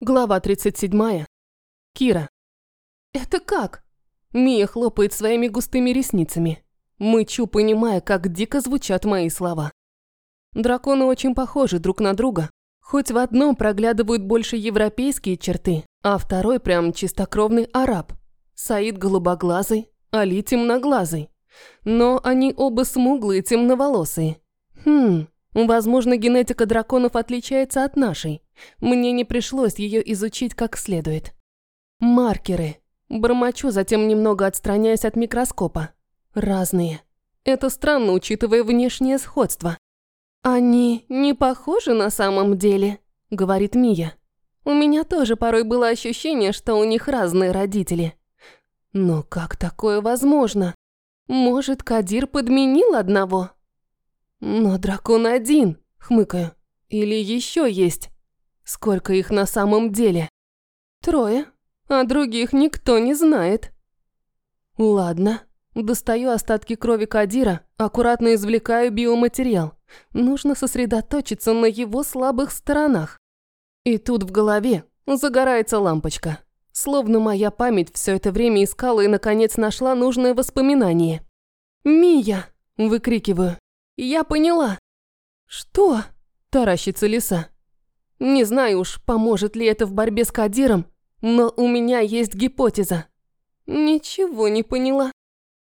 Глава 37. Кира. «Это как?» Мия хлопает своими густыми ресницами. Мычу, понимая, как дико звучат мои слова. Драконы очень похожи друг на друга. Хоть в одном проглядывают больше европейские черты, а второй прям чистокровный араб. Саид голубоглазый, Али темноглазый. Но они оба смуглые, темноволосые. Хм, возможно, генетика драконов отличается от нашей. Мне не пришлось ее изучить как следует. Маркеры. Бормочу, затем немного отстраняясь от микроскопа. Разные. Это странно, учитывая внешнее сходство. «Они не похожи на самом деле», — говорит Мия. «У меня тоже порой было ощущение, что у них разные родители». «Но как такое возможно? Может, Кадир подменил одного?» «Но дракон один», — хмыкаю. «Или еще есть?» Сколько их на самом деле? Трое, а других никто не знает. Ладно, достаю остатки крови Кадира, аккуратно извлекаю биоматериал. Нужно сосредоточиться на его слабых сторонах. И тут в голове загорается лампочка. Словно моя память все это время искала и, наконец, нашла нужное воспоминание. «Мия!» – выкрикиваю. «Я поняла!» «Что?» – таращится лиса. Не знаю уж, поможет ли это в борьбе с Кадиром, но у меня есть гипотеза. Ничего не поняла.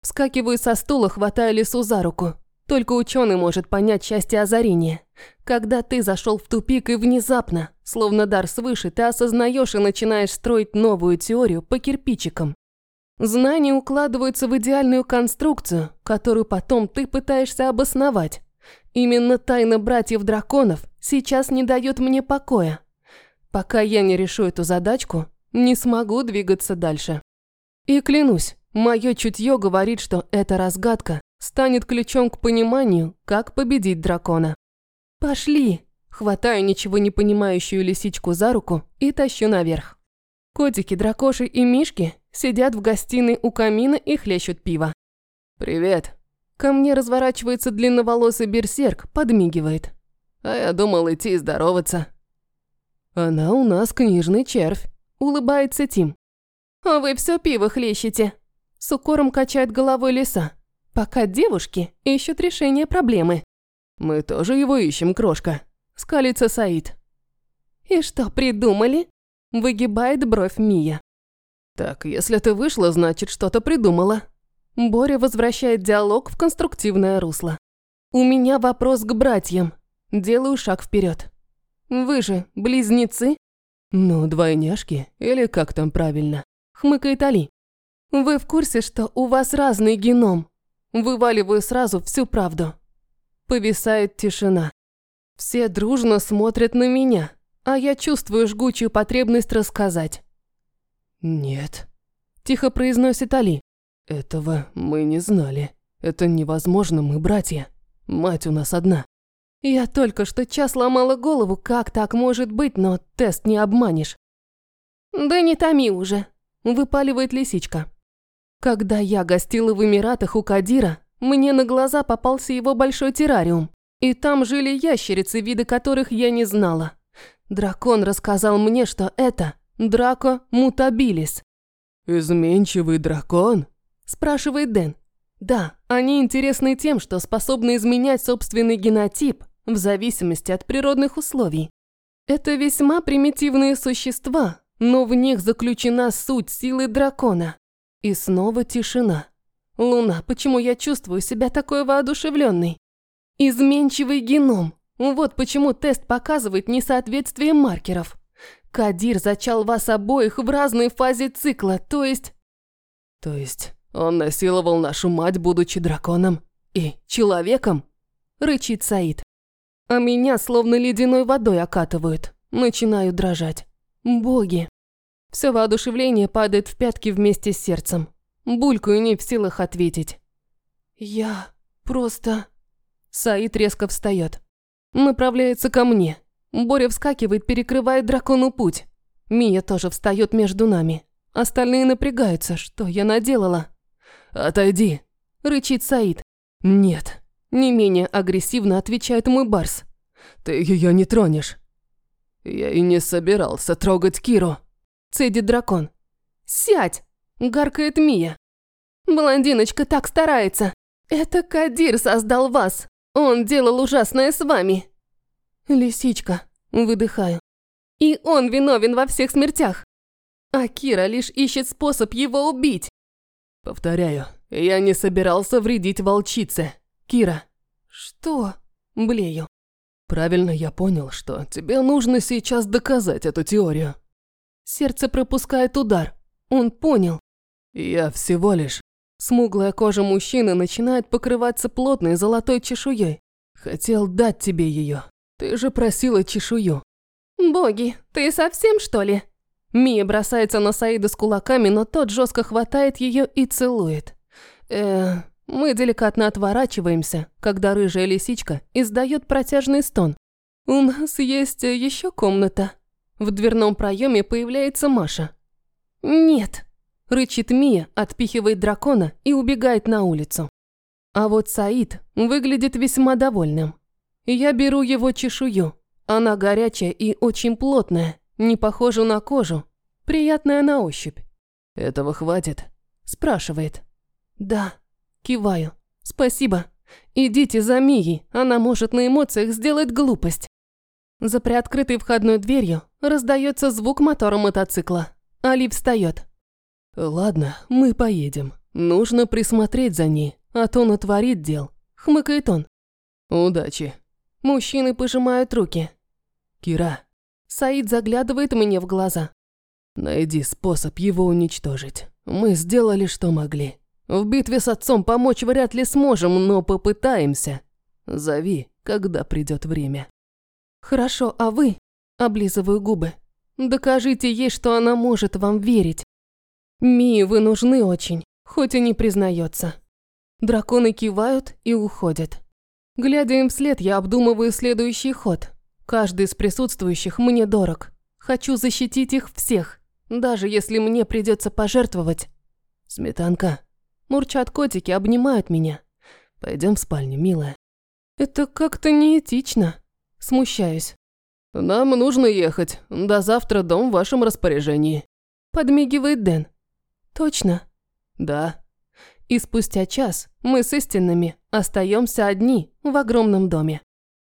Вскакиваю со стула, хватая лесу за руку. Только ученый может понять счастье озарения. Когда ты зашел в тупик и внезапно, словно дар свыше, ты осознаешь и начинаешь строить новую теорию по кирпичикам. Знания укладываются в идеальную конструкцию, которую потом ты пытаешься обосновать. Именно тайна братьев-драконов сейчас не дает мне покоя. Пока я не решу эту задачку, не смогу двигаться дальше. И клянусь, мое чутье говорит, что эта разгадка станет ключом к пониманию, как победить дракона. «Пошли!» Хватаю ничего не понимающую лисичку за руку и тащу наверх. Котики, дракоши и мишки сидят в гостиной у камина и хлещут пиво. «Привет!» Ко мне разворачивается длинноволосый берсерк, подмигивает. А я думал идти здороваться. Она у нас книжный червь, улыбается Тим. А вы все пиво хлещете. С укором качает головой лиса. Пока девушки ищут решение проблемы. Мы тоже его ищем, крошка. Скалится Саид. И что, придумали? Выгибает бровь Мия. Так, если ты вышла, значит, что-то придумала. Боря возвращает диалог в конструктивное русло. «У меня вопрос к братьям. Делаю шаг вперед. Вы же близнецы?» «Ну, двойняшки, или как там правильно?» Хмыкает Али. «Вы в курсе, что у вас разный геном?» Вываливаю сразу всю правду. Повисает тишина. Все дружно смотрят на меня, а я чувствую жгучую потребность рассказать. «Нет», – тихо произносит Али. «Этого мы не знали. Это невозможно, мы братья. Мать у нас одна». Я только что час ломала голову, как так может быть, но тест не обманешь. «Да не томи уже», – выпаливает лисичка. Когда я гостила в Эмиратах у Кадира, мне на глаза попался его большой террариум. И там жили ящерицы, виды которых я не знала. Дракон рассказал мне, что это Драко мутабилис. «Изменчивый дракон?» Спрашивает Дэн. Да, они интересны тем, что способны изменять собственный генотип в зависимости от природных условий. Это весьма примитивные существа, но в них заключена суть силы дракона. И снова тишина. Луна, почему я чувствую себя такой воодушевленной? Изменчивый геном. Вот почему тест показывает несоответствие маркеров. Кадир зачал вас обоих в разной фазе цикла, то есть... То есть он насиловал нашу мать, будучи драконом и человеком? Рычит Саид. А меня словно ледяной водой окатывают. Начинаю дрожать. Боги. Все воодушевление падает в пятки вместе с сердцем. Булькаю не в силах ответить. Я просто... Саид резко встает. Направляется ко мне. Боря вскакивает, перекрывает дракону путь. Мия тоже встает между нами. Остальные напрягаются. Что я наделала? «Отойди!» – рычит Саид. «Нет». Не менее агрессивно отвечает мой барс. «Ты ее не тронешь». Я и не собирался трогать Киру. Цедит дракон. Сядь! Гаркает Мия. Блондиночка так старается. Это Кадир создал вас. Он делал ужасное с вами. Лисичка. Выдыхаю. И он виновен во всех смертях. А Кира лишь ищет способ его убить. Повторяю, я не собирался вредить волчице. Кира. Что? Блею. Правильно я понял, что тебе нужно сейчас доказать эту теорию. Сердце пропускает удар. Он понял. Я всего лишь... Смуглая кожа мужчины начинает покрываться плотной золотой чешуей. Хотел дать тебе ее. Ты же просила чешую. Боги, ты совсем что ли? Мия бросается на Саида с кулаками, но тот жестко хватает ее и целует. Э, мы деликатно отворачиваемся, когда рыжая лисичка издает протяжный стон. У нас есть еще комната. В дверном проеме появляется Маша. Нет, рычит Мия, отпихивает дракона и убегает на улицу. А вот Саид выглядит весьма довольным. Я беру его чешую. Она горячая и очень плотная, не похожа на кожу, приятная на ощупь. «Этого хватит?» – спрашивает. «Да». Киваю. «Спасибо. Идите за Мией, она может на эмоциях сделать глупость». За приоткрытой входной дверью раздается звук мотора мотоцикла. Али встает. «Ладно, мы поедем. Нужно присмотреть за ней, а то натворит дел», – хмыкает он. «Удачи». Мужчины пожимают руки. «Кира». Саид заглядывает мне в глаза. «Найди способ его уничтожить. Мы сделали, что могли. В битве с отцом помочь вряд ли сможем, но попытаемся. Зови, когда придет время». «Хорошо, а вы?» – облизываю губы. «Докажите ей, что она может вам верить. Мии вы нужны очень, хоть и не признается». Драконы кивают и уходят. Глядя им вслед, я обдумываю следующий ход. Каждый из присутствующих мне дорог. Хочу защитить их всех, даже если мне придется пожертвовать. Сметанка. Мурчат котики, обнимают меня. Пойдем в спальню, милая. Это как-то неэтично. Смущаюсь. Нам нужно ехать. До завтра дом в вашем распоряжении. Подмигивает Дэн. Точно? Да. И спустя час мы с истинными остаемся одни в огромном доме.